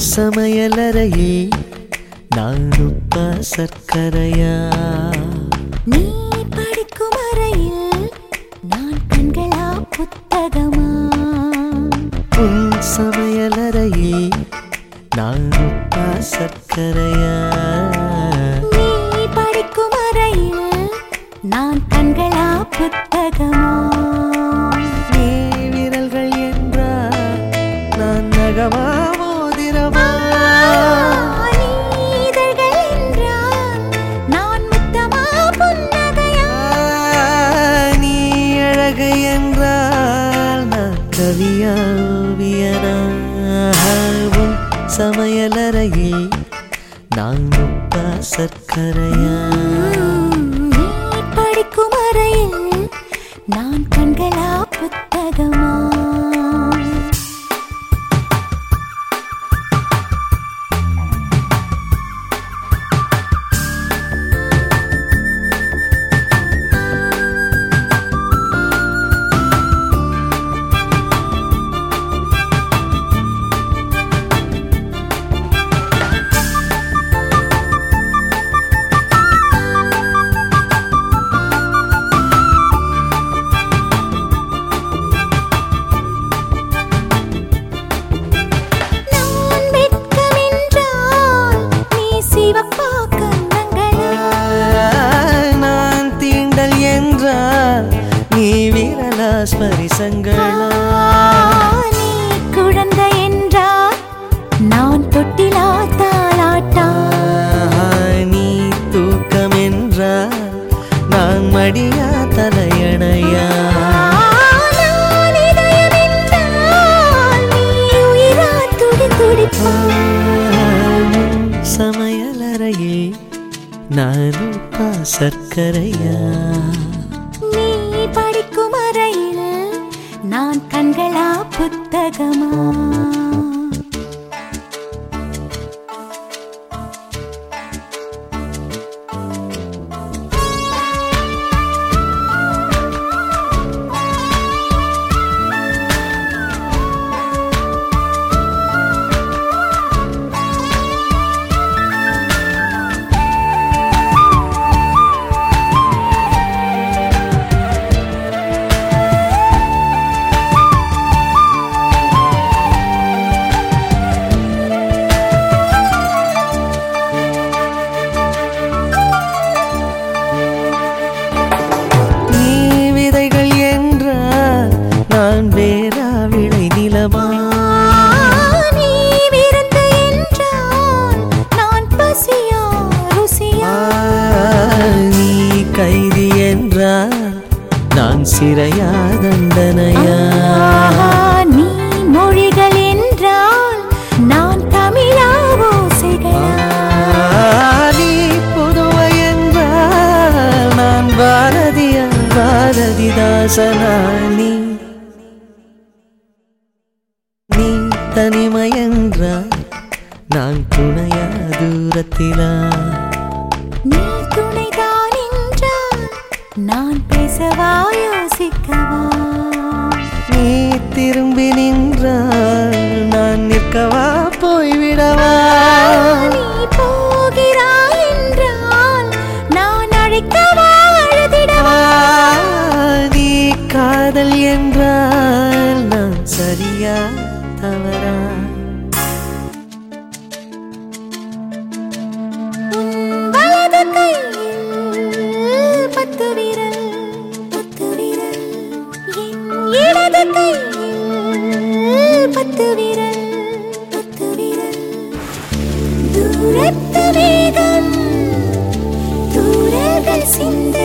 சமையலறையே நான் உப்பா சர்க்கரையா? நீ படிக்கும் அறையில் நான் கண்களா புத்தகமா? உன் சமையலறையே நான் உப்பா சர்க்கரையா? கவியாவியனாகவும் சமையலறையில் நான் உப்பா சர்க்கரையா? படிக்கும் அறையில் நான் கண்களா புத்தகமா? விரலா ஸ்பரிசங்களா நீ குழந்தை என்றால் நான் தொட்டிலா தாளாட்டா நீ தூக்கம் என்றால் நான் மடியா தலையணையா? நான் இதயம் என்றால் நீ உயிரா துடி துடிப்பா சமையலறையே நான் சர்க்கரையா? நான் சிறையா தண்டனையா? நீ மொழிகள் என்றால் நான் தமிழா ஓசைகளா நீ புதுவை என்றால் நான் பாரதியா பாரதிதாசனா நீ நீ தனிமை என்றால் நான் துணையா தூரத்திலா? நீ நான் பேசவா யோசிக்கவா? நீ திரும்பி நின்றால் நான் நிற்கவா போய்விடவா? நீ போகிறாய் என்றால் நான் அழைக்கவா அழுதிடவா? நீ காதல் என்றால் நான் சரியா தவறா? பத்து விரல் பத்து விரல். தூரத்து வேகம் தூரங்கள் சிந்த